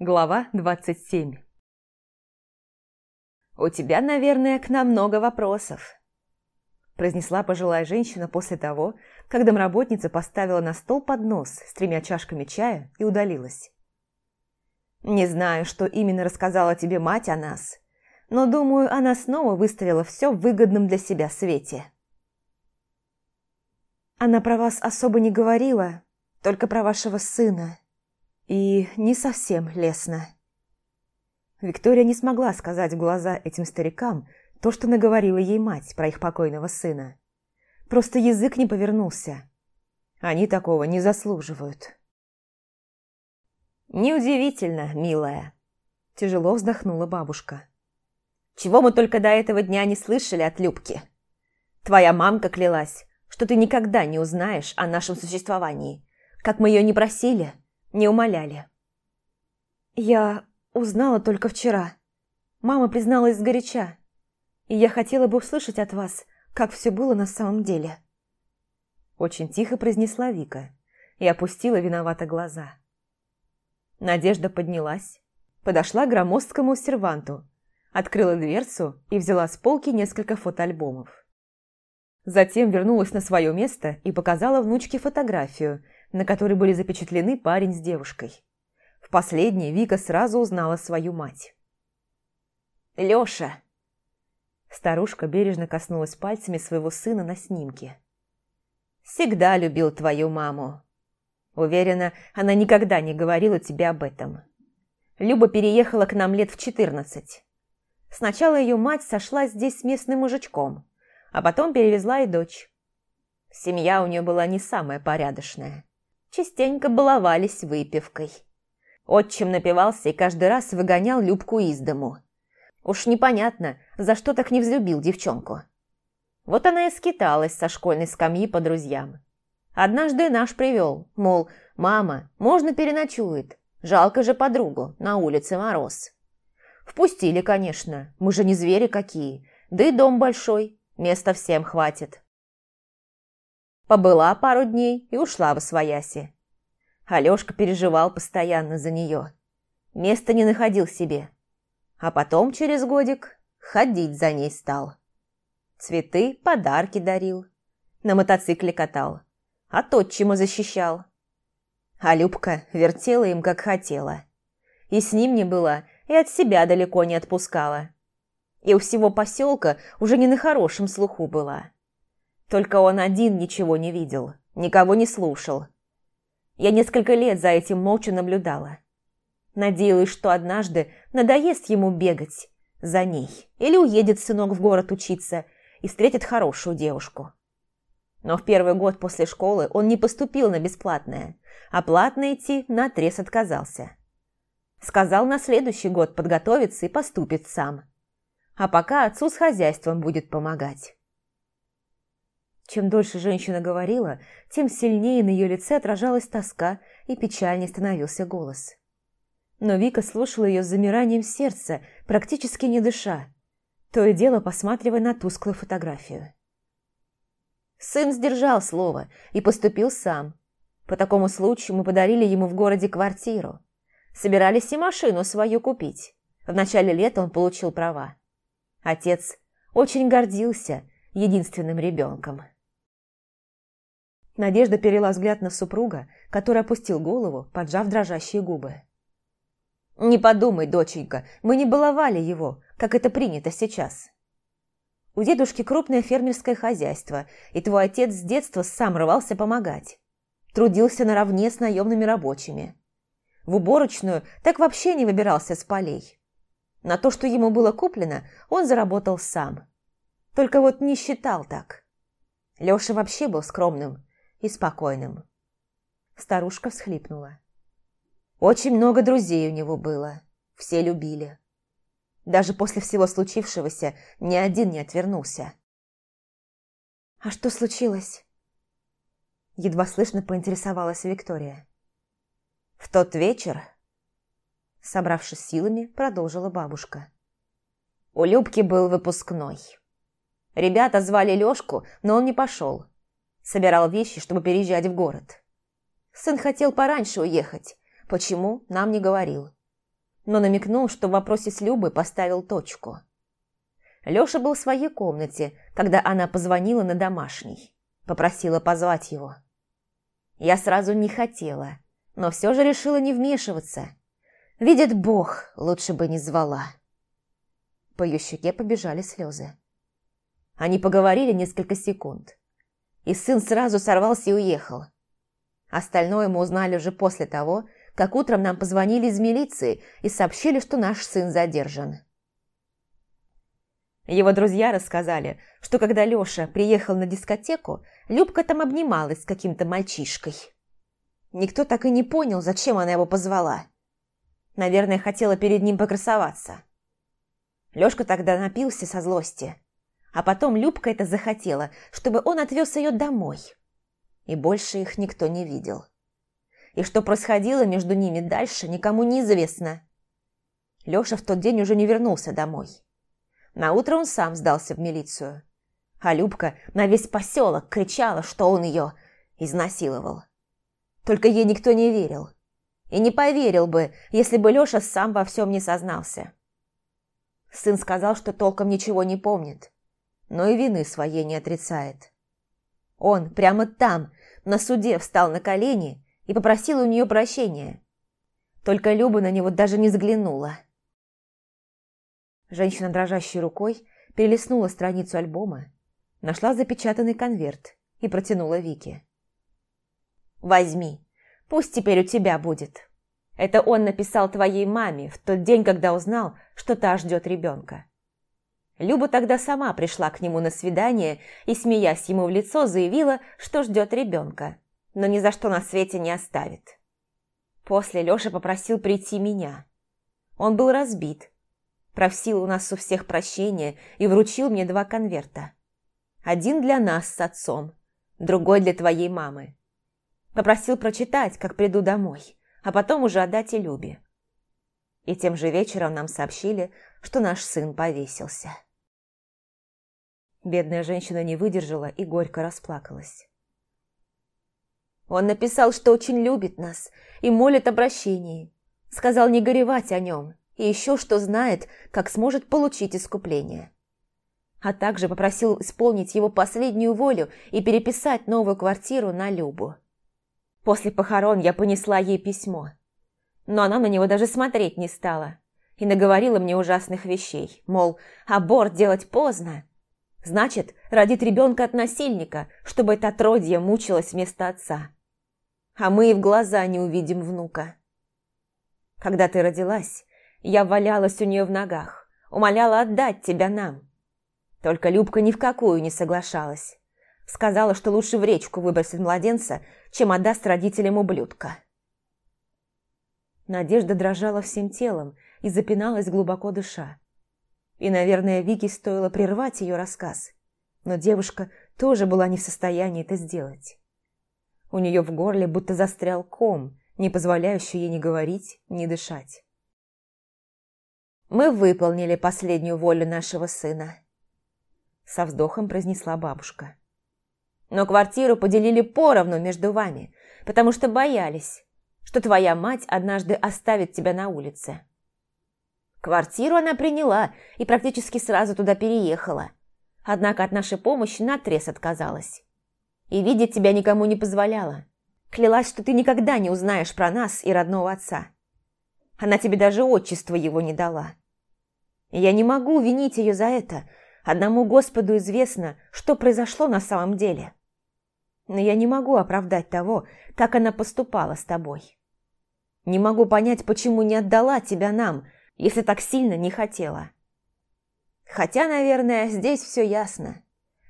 Глава 27 «У тебя, наверное, к нам много вопросов», произнесла пожилая женщина после того, как домработница поставила на стол поднос с тремя чашками чая и удалилась. «Не знаю, что именно рассказала тебе мать о нас, но, думаю, она снова выставила все в выгодном для себя свете». «Она про вас особо не говорила, только про вашего сына», и не совсем лестно. Виктория не смогла сказать в глаза этим старикам то, что наговорила ей мать про их покойного сына. Просто язык не повернулся. Они такого не заслуживают. «Неудивительно, милая», – тяжело вздохнула бабушка. «Чего мы только до этого дня не слышали от Любки? Твоя мамка клялась, что ты никогда не узнаешь о нашем существовании, как мы ее не просили» не умоляли. Я узнала только вчера. Мама призналась сгоряча, и я хотела бы услышать от вас, как все было на самом деле. Очень тихо произнесла Вика и опустила виновато глаза. Надежда поднялась, подошла к громоздкому серванту, открыла дверцу и взяла с полки несколько фотоальбомов. Затем вернулась на свое место и показала внучке фотографию – на которой были запечатлены парень с девушкой. В последней Вика сразу узнала свою мать. «Лёша!» Старушка бережно коснулась пальцами своего сына на снимке. «Всегда любил твою маму. Уверена, она никогда не говорила тебе об этом. Люба переехала к нам лет в четырнадцать. Сначала ее мать сошла здесь с местным мужичком, а потом перевезла и дочь. Семья у нее была не самая порядочная частенько баловались выпивкой. Отчим напивался и каждый раз выгонял Любку из дому. Уж непонятно, за что так не взлюбил девчонку. Вот она и скиталась со школьной скамьи по друзьям. Однажды наш привел, мол, «Мама, можно переночует? Жалко же подругу, на улице мороз». Впустили, конечно, мы же не звери какие, да и дом большой, места всем хватит. Побыла пару дней и ушла в освояси. Алешка переживал постоянно за нее. Места не находил себе. А потом, через годик, ходить за ней стал. Цветы, подарки дарил. На мотоцикле катал. А тот чему защищал. А Любка вертела им, как хотела. И с ним не была, и от себя далеко не отпускала. И у всего поселка уже не на хорошем слуху была. Только он один ничего не видел, никого не слушал. Я несколько лет за этим молча наблюдала. Надеялась, что однажды надоест ему бегать за ней, или уедет сынок в город учиться и встретит хорошую девушку. Но в первый год после школы он не поступил на бесплатное, а платно идти наотрез отказался. Сказал на следующий год подготовиться и поступит сам. А пока отцу с хозяйством будет помогать. Чем дольше женщина говорила, тем сильнее на ее лице отражалась тоска и печальнее становился голос. Но Вика слушала ее с замиранием сердца, практически не дыша, то и дело посматривая на тусклую фотографию. Сын сдержал слово и поступил сам. По такому случаю мы подарили ему в городе квартиру. Собирались и машину свою купить. В начале лета он получил права. Отец очень гордился единственным ребенком. Надежда перела взгляд на супруга, который опустил голову, поджав дрожащие губы. «Не подумай, доченька, мы не баловали его, как это принято сейчас. У дедушки крупное фермерское хозяйство, и твой отец с детства сам рвался помогать. Трудился наравне с наемными рабочими. В уборочную так вообще не выбирался с полей. На то, что ему было куплено, он заработал сам. Только вот не считал так. Леша вообще был скромным, и спокойным. Старушка всхлипнула. Очень много друзей у него было, все любили. Даже после всего случившегося ни один не отвернулся. «А что случилось?» Едва слышно поинтересовалась Виктория. «В тот вечер...» Собравшись силами, продолжила бабушка. У Любки был выпускной. Ребята звали Лёшку, но он не пошел. Собирал вещи, чтобы переезжать в город. Сын хотел пораньше уехать. Почему, нам не говорил. но намекнул, что в вопросе с Любой поставил точку. Лёша был в своей комнате, когда она позвонила на домашний. Попросила позвать его. Я сразу не хотела, но все же решила не вмешиваться. Видит Бог, лучше бы не звала. По ее щеке побежали слезы. Они поговорили несколько секунд. И сын сразу сорвался и уехал. Остальное мы узнали уже после того, как утром нам позвонили из милиции и сообщили, что наш сын задержан. Его друзья рассказали, что когда Лёша приехал на дискотеку, Любка там обнималась с каким-то мальчишкой. Никто так и не понял, зачем она его позвала. Наверное, хотела перед ним покрасоваться. Лёшка тогда напился со злости. А потом Любка это захотела, чтобы он отвез ее домой. И больше их никто не видел. И что происходило между ними дальше, никому не известно. Лёша в тот день уже не вернулся домой. Наутро он сам сдался в милицию. А Любка на весь поселок кричала, что он ее изнасиловал. Только ей никто не верил. И не поверил бы, если бы Лёша сам во всем не сознался. Сын сказал, что толком ничего не помнит, но и вины своей не отрицает. Он прямо там, на суде, встал на колени и попросил у нее прощения. Только Люба на него даже не взглянула. Женщина, дрожащей рукой, перелистнула страницу альбома, нашла запечатанный конверт и протянула Вике. «Возьми, пусть теперь у тебя будет. Это он написал твоей маме в тот день, когда узнал, что та ждет ребенка. Люба тогда сама пришла к нему на свидание и, смеясь ему в лицо, заявила, что ждет ребенка но ни за что на свете не оставит. После Леша попросил прийти меня. Он был разбит, просил у нас у всех прощения и вручил мне два конверта. Один для нас с отцом, другой для твоей мамы. Попросил прочитать, как приду домой, а потом уже отдать и Любе. И тем же вечером нам сообщили, что наш сын повесился. Бедная женщина не выдержала и горько расплакалась. Он написал, что очень любит нас и молит о прощении. Сказал не горевать о нем и еще что знает, как сможет получить искупление. А также попросил исполнить его последнюю волю и переписать новую квартиру на Любу. После похорон я понесла ей письмо. Но она на него даже смотреть не стала и наговорила мне ужасных вещей, мол, аборт делать поздно. Значит, родит ребенка от насильника, чтобы это отродье мучилось вместо отца а мы и в глаза не увидим внука. Когда ты родилась, я валялась у нее в ногах, умоляла отдать тебя нам. Только Любка ни в какую не соглашалась. Сказала, что лучше в речку выбросит младенца, чем отдаст родителям ублюдка. Надежда дрожала всем телом и запиналась глубоко дыша. И, наверное, Вике стоило прервать ее рассказ, но девушка тоже была не в состоянии это сделать. У нее в горле будто застрял ком, не позволяющий ей ни говорить, ни дышать. «Мы выполнили последнюю волю нашего сына», – со вздохом произнесла бабушка. «Но квартиру поделили поровну между вами, потому что боялись, что твоя мать однажды оставит тебя на улице. Квартиру она приняла и практически сразу туда переехала, однако от нашей помощи наотрез отказалась и видеть тебя никому не позволяла. Клялась, что ты никогда не узнаешь про нас и родного отца. Она тебе даже отчество его не дала. Я не могу винить ее за это. Одному Господу известно, что произошло на самом деле. Но я не могу оправдать того, как она поступала с тобой. Не могу понять, почему не отдала тебя нам, если так сильно не хотела. Хотя, наверное, здесь все ясно.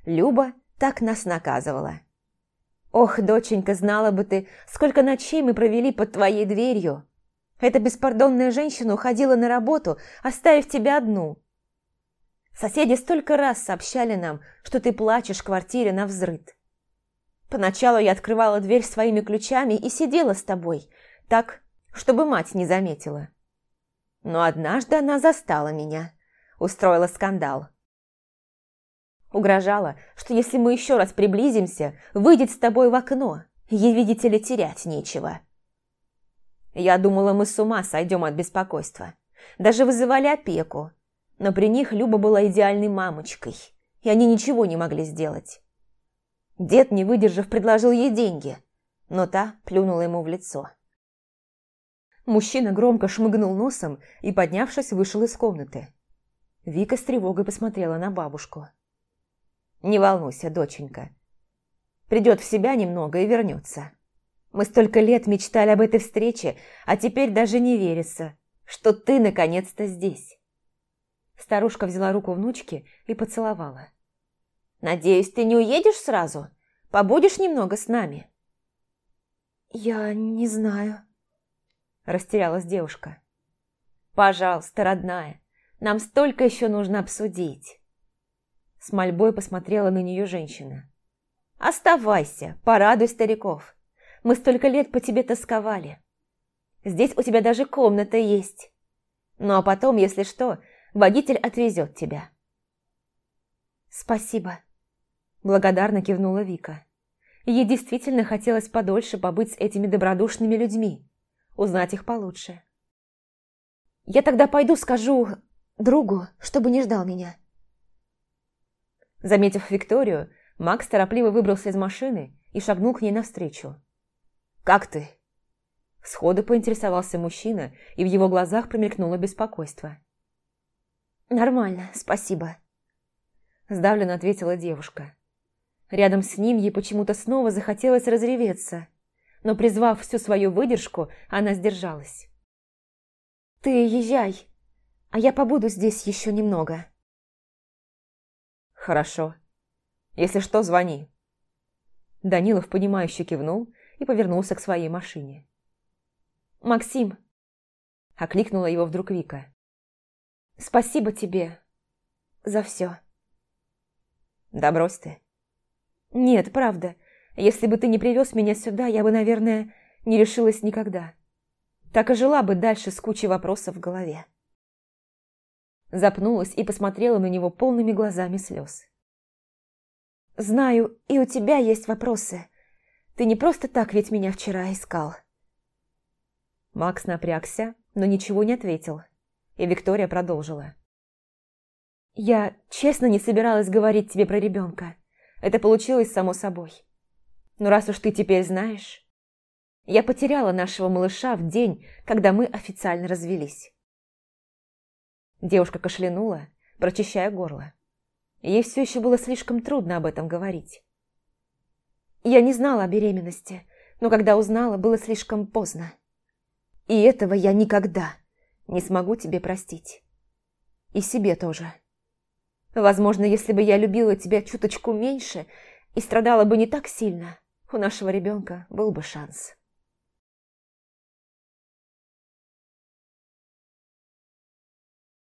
Люба так нас наказывала. Ох, доченька, знала бы ты, сколько ночей мы провели под твоей дверью. Эта беспардонная женщина уходила на работу, оставив тебя одну. Соседи столько раз сообщали нам, что ты плачешь в квартире на взрыд. Поначалу я открывала дверь своими ключами и сидела с тобой, так, чтобы мать не заметила. Но однажды она застала меня, устроила скандал. Угрожала, что если мы еще раз приблизимся, выйдет с тобой в окно. Ей, видите ли, терять нечего. Я думала, мы с ума сойдем от беспокойства. Даже вызывали опеку. Но при них Люба была идеальной мамочкой, и они ничего не могли сделать. Дед, не выдержав, предложил ей деньги, но та плюнула ему в лицо. Мужчина громко шмыгнул носом и, поднявшись, вышел из комнаты. Вика с тревогой посмотрела на бабушку. «Не волнуйся, доченька. Придет в себя немного и вернется. Мы столько лет мечтали об этой встрече, а теперь даже не верится, что ты наконец-то здесь». Старушка взяла руку внучки и поцеловала. «Надеюсь, ты не уедешь сразу? Побудешь немного с нами?» «Я не знаю», – растерялась девушка. «Пожалуйста, родная, нам столько еще нужно обсудить». С мольбой посмотрела на нее женщина. «Оставайся, порадуй стариков. Мы столько лет по тебе тосковали. Здесь у тебя даже комната есть. Ну а потом, если что, водитель отвезет тебя». «Спасибо», – благодарно кивнула Вика. Ей действительно хотелось подольше побыть с этими добродушными людьми, узнать их получше. «Я тогда пойду скажу другу, чтобы не ждал меня». Заметив Викторию, Макс торопливо выбрался из машины и шагнул к ней навстречу. «Как ты?» Сходу поинтересовался мужчина, и в его глазах промелькнуло беспокойство. «Нормально, спасибо», – сдавленно ответила девушка. Рядом с ним ей почему-то снова захотелось разреветься, но, призвав всю свою выдержку, она сдержалась. «Ты езжай, а я побуду здесь еще немного». «Хорошо. Если что, звони». Данилов, понимающе кивнул и повернулся к своей машине. «Максим!» – окликнула его вдруг Вика. «Спасибо тебе за все». «Да брось ты. «Нет, правда. Если бы ты не привез меня сюда, я бы, наверное, не решилась никогда. Так и жила бы дальше с кучей вопросов в голове». Запнулась и посмотрела на него полными глазами слез. «Знаю, и у тебя есть вопросы. Ты не просто так ведь меня вчера искал». Макс напрягся, но ничего не ответил, и Виктория продолжила. «Я честно не собиралась говорить тебе про ребенка. Это получилось само собой. Но раз уж ты теперь знаешь... Я потеряла нашего малыша в день, когда мы официально развелись. Девушка кашлянула, прочищая горло. Ей все еще было слишком трудно об этом говорить. Я не знала о беременности, но когда узнала, было слишком поздно. И этого я никогда не смогу тебе простить. И себе тоже. Возможно, если бы я любила тебя чуточку меньше и страдала бы не так сильно, у нашего ребенка был бы шанс.